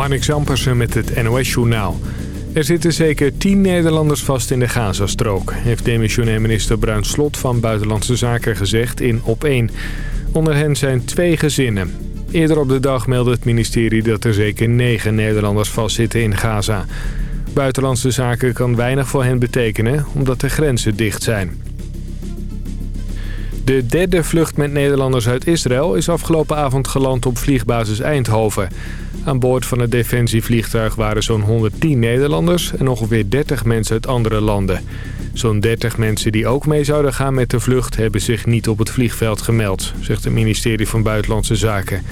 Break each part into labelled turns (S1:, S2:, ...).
S1: Marnik Zampersen met het NOS-journaal. Er zitten zeker tien Nederlanders vast in de Gazastrook... heeft demissionair minister Bruin Slot van Buitenlandse Zaken gezegd in Op1. Onder hen zijn twee gezinnen. Eerder op de dag meldde het ministerie dat er zeker negen Nederlanders vastzitten in Gaza. Buitenlandse Zaken kan weinig voor hen betekenen omdat de grenzen dicht zijn. De derde vlucht met Nederlanders uit Israël is afgelopen avond geland op vliegbasis Eindhoven. Aan boord van het defensievliegtuig waren zo'n 110 Nederlanders en ongeveer 30 mensen uit andere landen. Zo'n 30 mensen die ook mee zouden gaan met de vlucht hebben zich niet op het vliegveld gemeld, zegt het ministerie van Buitenlandse Zaken.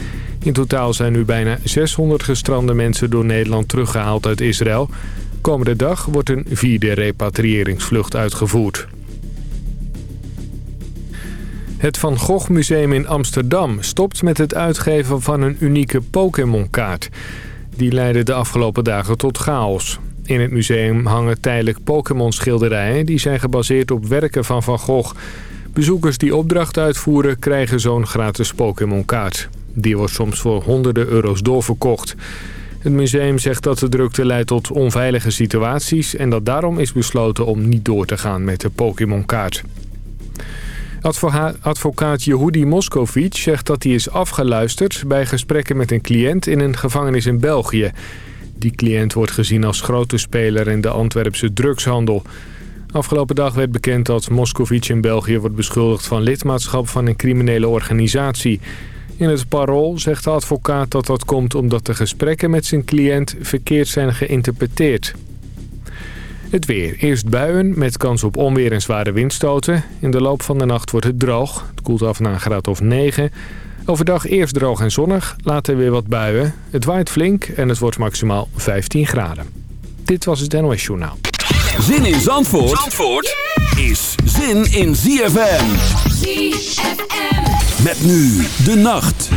S1: In totaal zijn nu bijna 600 gestrande mensen door Nederland teruggehaald uit Israël. Komende dag wordt een vierde repatriëringsvlucht uitgevoerd. Het Van Gogh Museum in Amsterdam stopt met het uitgeven van een unieke Pokémon-kaart. Die leidde de afgelopen dagen tot chaos. In het museum hangen tijdelijk Pokémon-schilderijen... die zijn gebaseerd op werken van Van Gogh. Bezoekers die opdracht uitvoeren krijgen zo'n gratis Pokémon-kaart. Die wordt soms voor honderden euro's doorverkocht. Het museum zegt dat de drukte leidt tot onveilige situaties... en dat daarom is besloten om niet door te gaan met de Pokémon-kaart. Advocaat Yehudi Moskovic zegt dat hij is afgeluisterd... bij gesprekken met een cliënt in een gevangenis in België. Die cliënt wordt gezien als grote speler in de Antwerpse drugshandel. Afgelopen dag werd bekend dat Moskovic in België wordt beschuldigd... van lidmaatschap van een criminele organisatie... In het parool zegt de advocaat dat dat komt omdat de gesprekken met zijn cliënt verkeerd zijn geïnterpreteerd. Het weer. Eerst buien met kans op onweer en zware windstoten. In de loop van de nacht wordt het droog. Het koelt af naar een graad of 9. Overdag eerst droog en zonnig, later weer wat buien. Het waait flink en het wordt maximaal 15 graden. Dit was het NOS Journaal.
S2: Zin in Zandvoort, Zandvoort is zin in ZFM. ZFM. Met nu de nacht.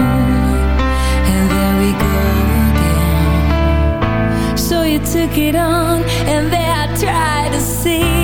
S3: and there we go again. So you
S4: took it on and there I tried to see.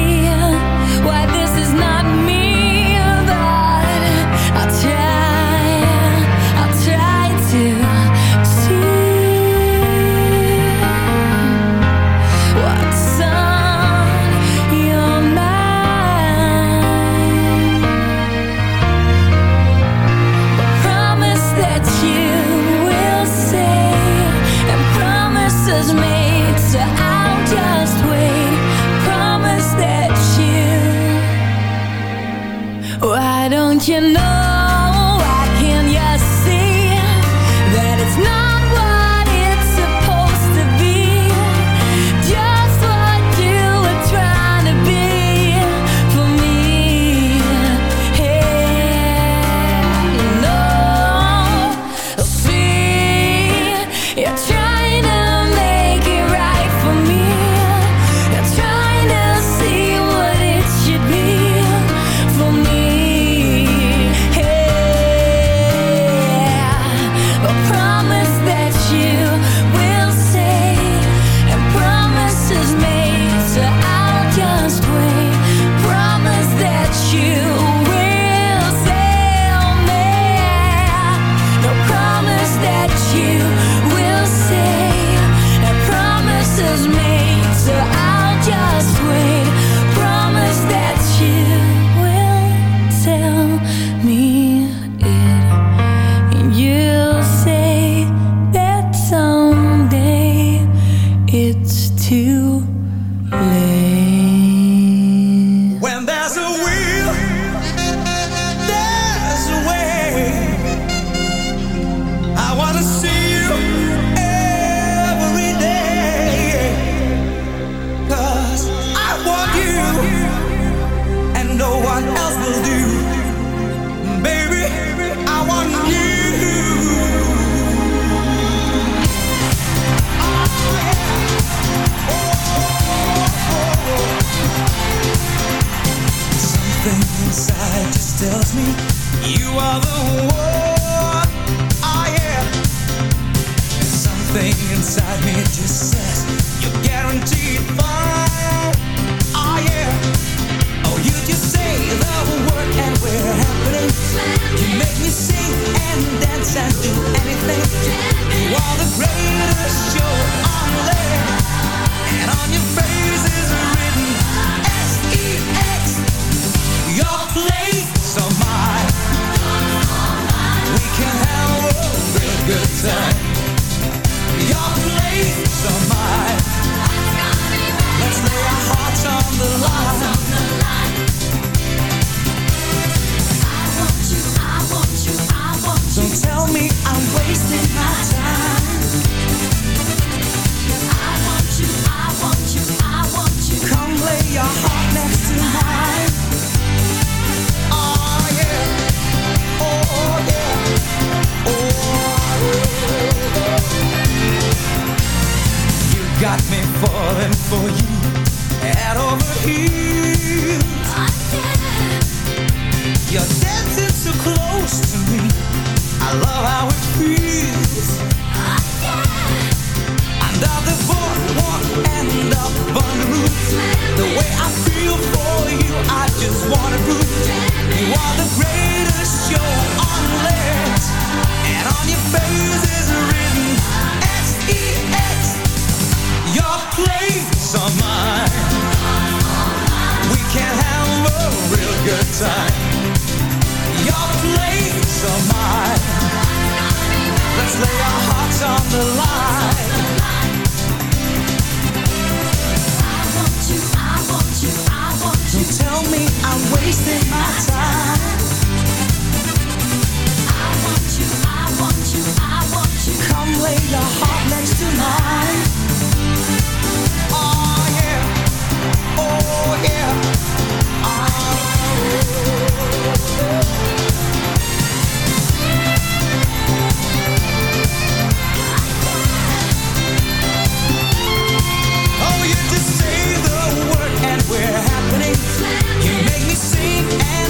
S4: how it feels. Under the boardwalk and up on the roof. The way I feel for you, I just wanna prove
S5: you are the greatest show on. And on your face is written Your place are mine. We can have a
S6: real good time. Your place mine. Lay our hearts on the line. I
S3: want you, I want you, I want
S6: you. Tell me I'm wasting my time. I
S3: want you, I want you, I want you.
S5: Come lay your heart next to
S7: mine.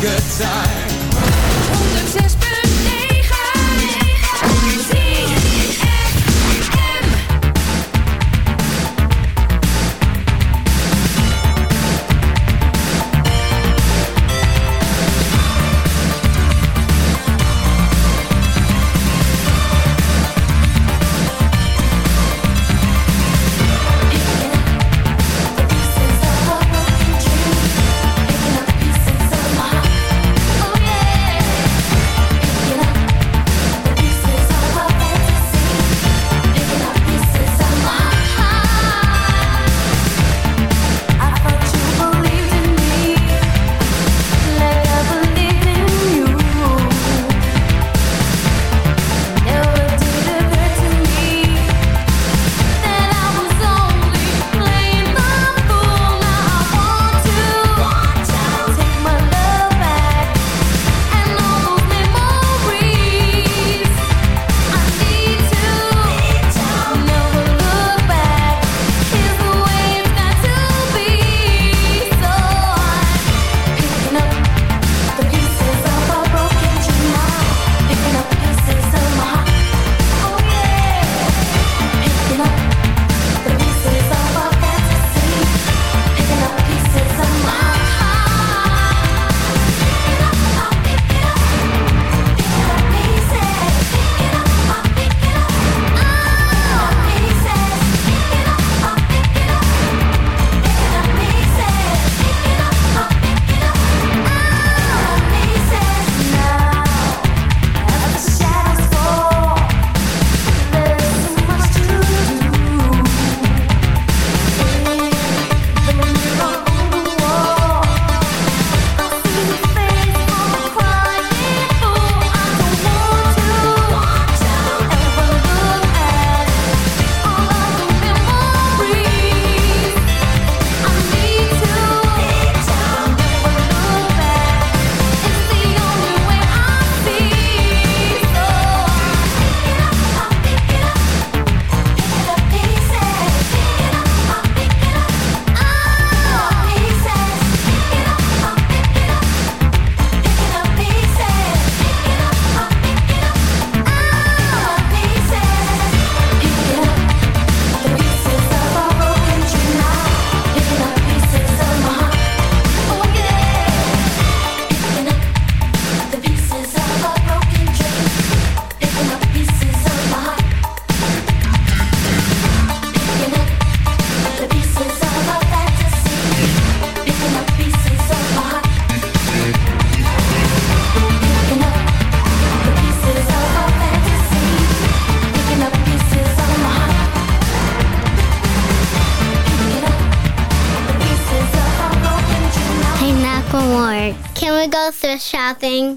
S7: good time.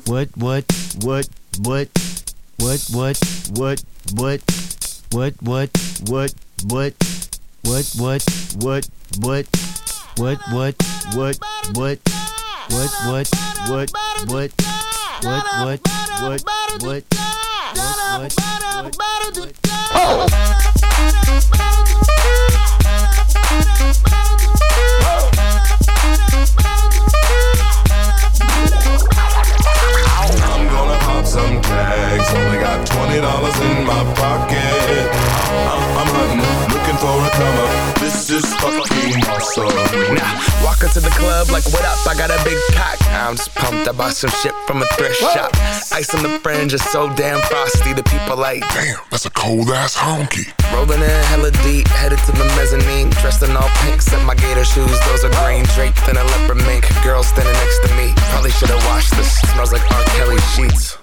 S7: What, what, into the club like, what up? I got a big cock. I'm just pumped. I bought some shit from a thrift shop. Ice on the fringe is so damn frosty. The people like,
S5: Damn, that's a cold ass honky.
S7: rolling in hella deep, headed to the mezzanine. Dressed in all pink, set my gator shoes. Those are green, draped in a leopard mink. Girl standing next to me. Probably should've washed this. Smells like R. Kelly sheets.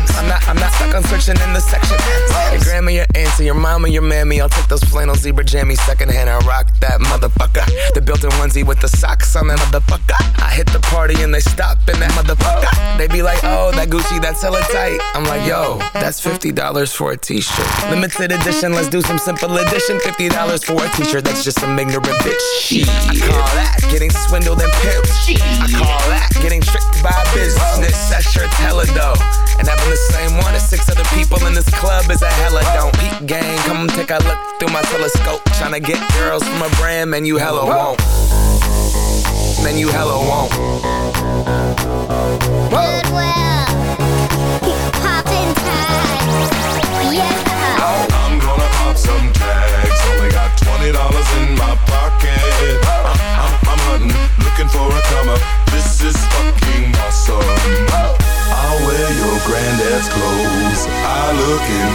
S7: I'm not, I'm not stuck on searching in the section. Your grandma, your auntie, your mama, your mammy. I'll take those flannel zebra jammies secondhand and rock that motherfucker. The built-in onesie with the socks on that motherfucker. I hit the party and they stop in that motherfucker. They like, oh, that Gucci, that's hella tight. I'm like, yo, that's $50 for a t-shirt. Limited edition, let's do some simple edition. $50 for a t-shirt, that's just some ignorant bitch. I call that getting swindled and pimped. I call that getting tricked by business. That shirt's hella dope. And having the same one as six other people in this club is a hella don't. Peep gang, come take a look through my telescope. Tryna get girls from a brand, man, you hella won't. Man, you hella won't.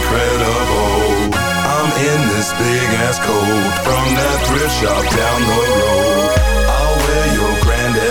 S5: Incredible. I'm in this big ass coat from that thrift shop down the road.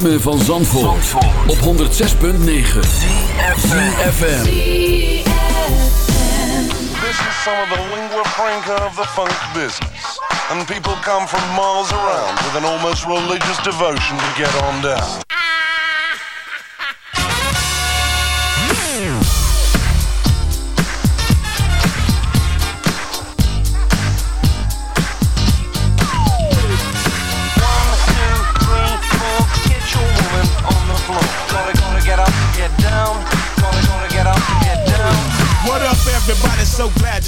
S2: Ritme van Zandvoort, op 106.9 CFFM
S5: This is some of the lingua franca of the funk business. And people come from miles around with an almost religious devotion to get on down.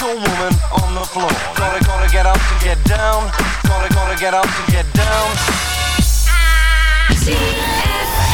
S5: Your woman on the floor. Gotta, gotta get up to get down. Gotta, gotta get up to get down.
S8: You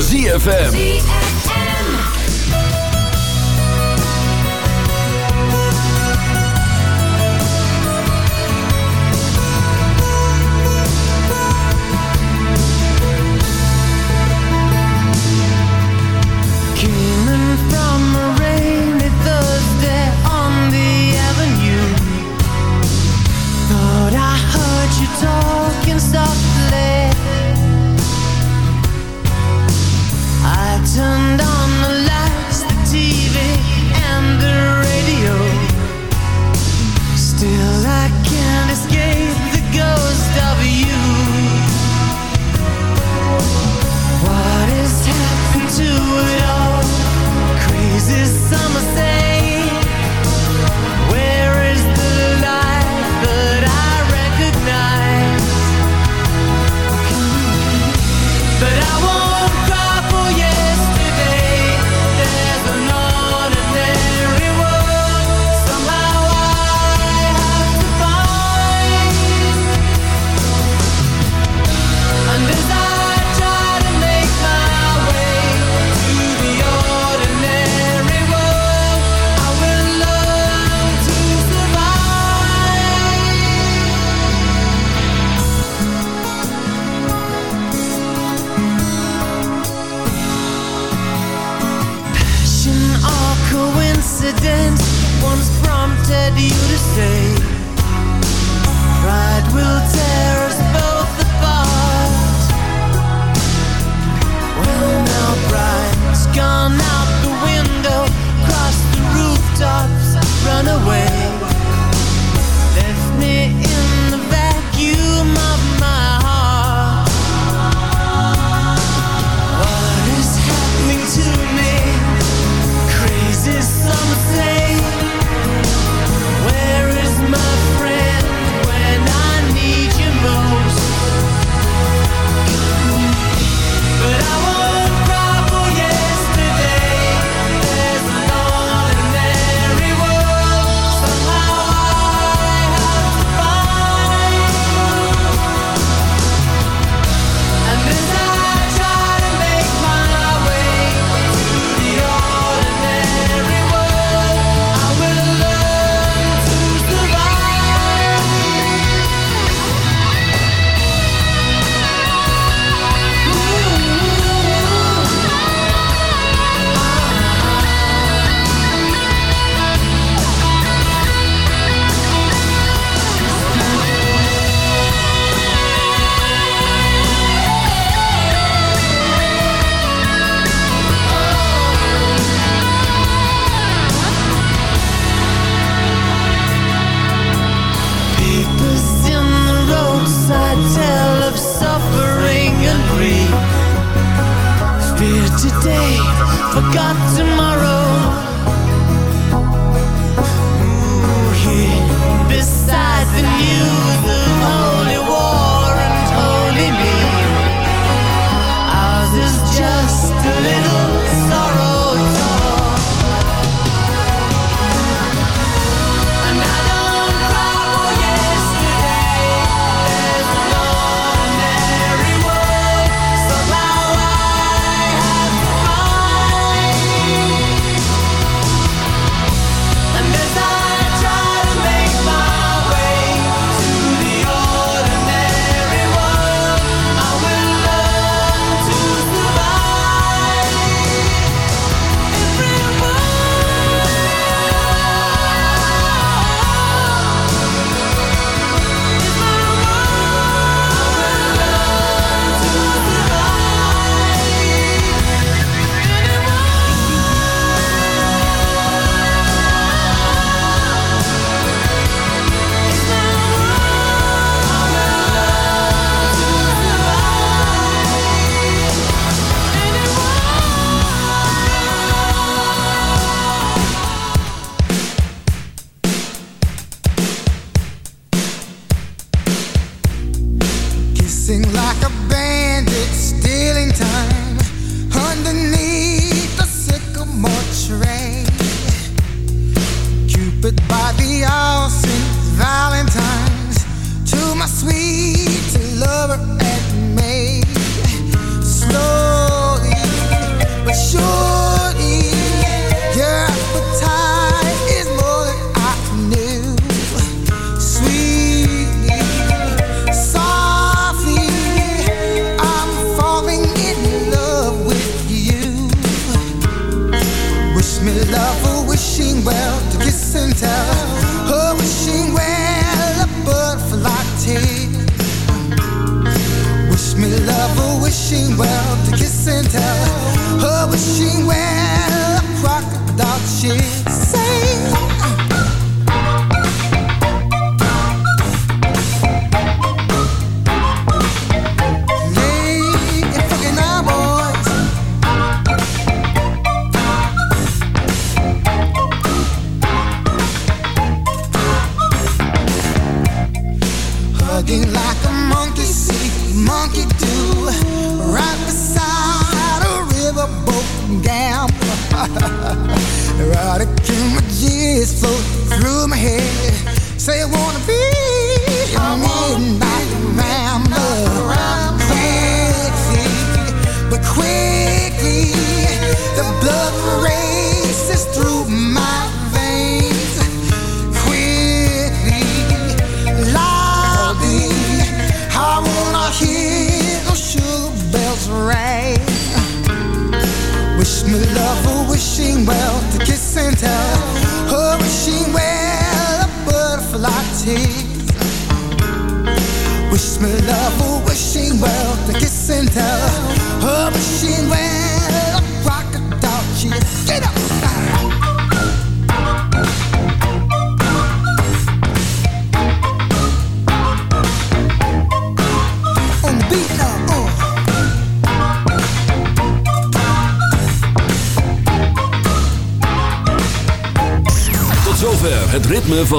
S9: ZFM.
S10: wishing well to kiss and tell. Her wishing well, crocodile
S2: shit.